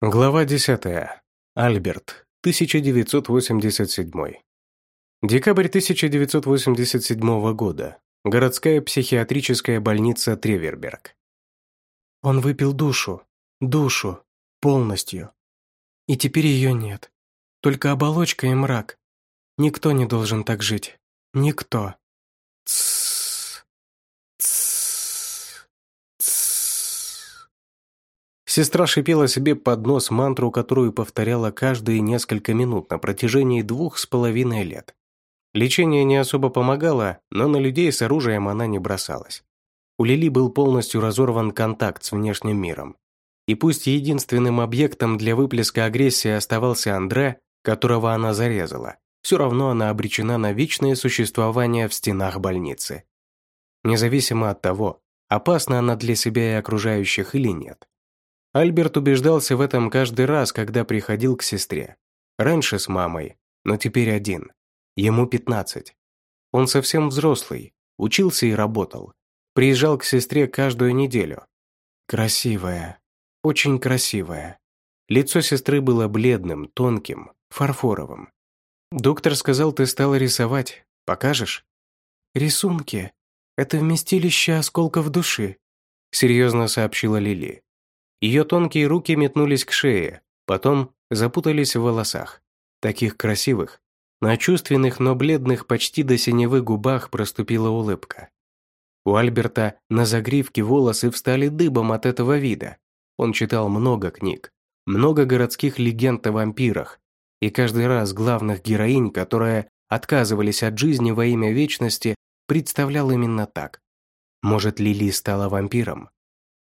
Глава 10. Альберт, 1987. Декабрь 1987 года. Городская психиатрическая больница Треверберг. Он выпил душу, душу, полностью. И теперь ее нет. Только оболочка и мрак. Никто не должен так жить. Никто. Сестра шипела себе под нос мантру, которую повторяла каждые несколько минут на протяжении двух с половиной лет. Лечение не особо помогало, но на людей с оружием она не бросалась. У Лили был полностью разорван контакт с внешним миром. И пусть единственным объектом для выплеска агрессии оставался Андре, которого она зарезала, все равно она обречена на вечное существование в стенах больницы. Независимо от того, опасна она для себя и окружающих или нет. Альберт убеждался в этом каждый раз, когда приходил к сестре. Раньше с мамой, но теперь один. Ему 15. Он совсем взрослый, учился и работал. Приезжал к сестре каждую неделю. Красивая, очень красивая. Лицо сестры было бледным, тонким, фарфоровым. «Доктор сказал, ты стала рисовать. Покажешь?» «Рисунки. Это вместилище осколков души», серьезно сообщила Лили. Ее тонкие руки метнулись к шее, потом запутались в волосах. Таких красивых. На чувственных, но бледных почти до синевы губах проступила улыбка. У Альберта на загривке волосы встали дыбом от этого вида. Он читал много книг, много городских легенд о вампирах, и каждый раз главных героинь, которые отказывались от жизни во имя вечности, представлял именно так. Может, Лили стала вампиром?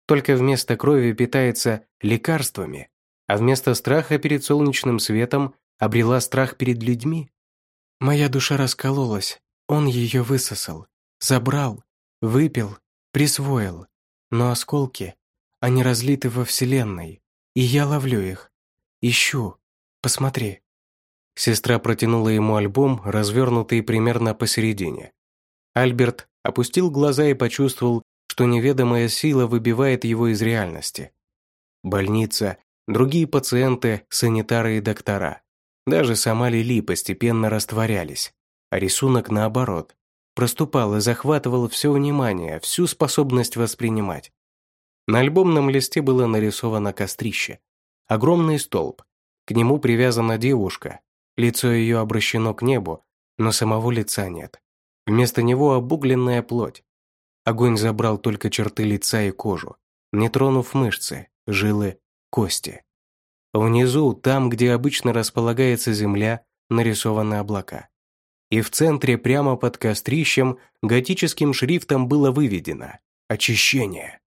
Только вместо крови питается лекарствами, а вместо страха перед солнечным светом обрела страх перед людьми? Моя душа раскололась, он ее высосал, забрал, выпил, присвоил. Но осколки, они разлиты во Вселенной, и я ловлю их. Ищу. Посмотри. Сестра протянула ему альбом, развернутый примерно посередине. Альберт опустил глаза и почувствовал, что неведомая сила выбивает его из реальности. Больница, другие пациенты, санитары и доктора. Даже сама Лили постепенно растворялись, а рисунок наоборот. Проступал и захватывал все внимание, всю способность воспринимать. На альбомном листе было нарисовано кострище. Огромный столб. К нему привязана девушка. Лицо ее обращено к небу, но самого лица нет. Вместо него обугленная плоть. Огонь забрал только черты лица и кожу, не тронув мышцы, жилы, кости. Внизу, там, где обычно располагается земля, нарисованы облака. И в центре, прямо под кострищем, готическим шрифтом было выведено «Очищение».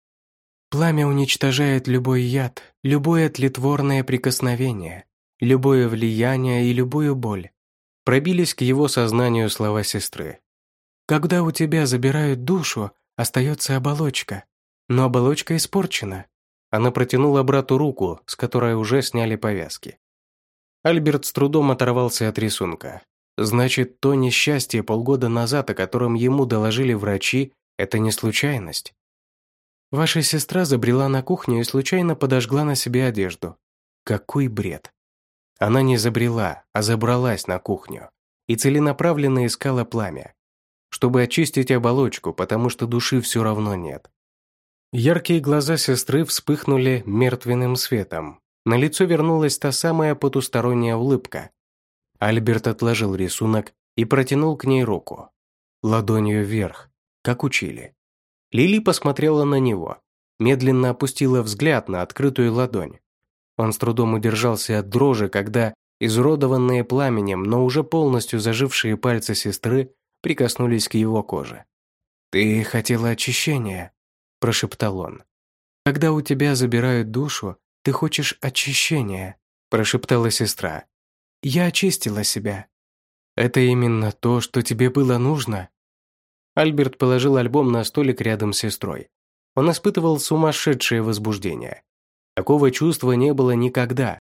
Пламя уничтожает любой яд, любое тлетворное прикосновение, любое влияние и любую боль. Пробились к его сознанию слова сестры. Когда у тебя забирают душу, Остается оболочка. Но оболочка испорчена. Она протянула брату руку, с которой уже сняли повязки. Альберт с трудом оторвался от рисунка. Значит, то несчастье полгода назад, о котором ему доложили врачи, это не случайность. Ваша сестра забрела на кухню и случайно подожгла на себе одежду. Какой бред. Она не забрела, а забралась на кухню и целенаправленно искала пламя чтобы очистить оболочку, потому что души все равно нет. Яркие глаза сестры вспыхнули мертвенным светом. На лицо вернулась та самая потусторонняя улыбка. Альберт отложил рисунок и протянул к ней руку. Ладонью вверх, как учили. Лили посмотрела на него, медленно опустила взгляд на открытую ладонь. Он с трудом удержался от дрожи, когда изуродованные пламенем, но уже полностью зажившие пальцы сестры прикоснулись к его коже. «Ты хотела очищения», – прошептал он. «Когда у тебя забирают душу, ты хочешь очищения», – прошептала сестра. «Я очистила себя». «Это именно то, что тебе было нужно?» Альберт положил альбом на столик рядом с сестрой. Он испытывал сумасшедшее возбуждение. Такого чувства не было никогда.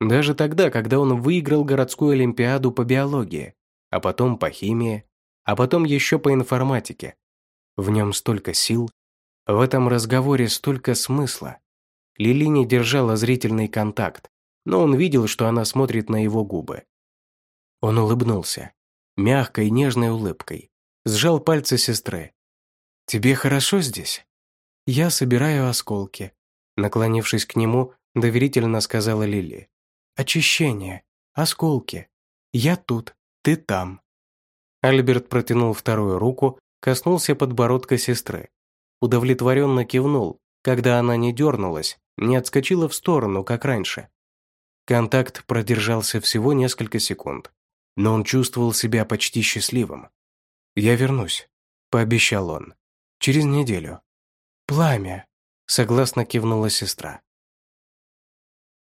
Даже тогда, когда он выиграл городскую олимпиаду по биологии, а потом по химии, а потом еще по информатике. В нем столько сил, в этом разговоре столько смысла. Лили не держала зрительный контакт, но он видел, что она смотрит на его губы. Он улыбнулся, мягкой нежной улыбкой, сжал пальцы сестры. «Тебе хорошо здесь?» «Я собираю осколки», наклонившись к нему, доверительно сказала Лили. «Очищение, осколки. Я тут, ты там». Альберт протянул вторую руку, коснулся подбородка сестры. Удовлетворенно кивнул, когда она не дернулась, не отскочила в сторону, как раньше. Контакт продержался всего несколько секунд, но он чувствовал себя почти счастливым. «Я вернусь», — пообещал он. «Через неделю». «Пламя», — согласно кивнула сестра.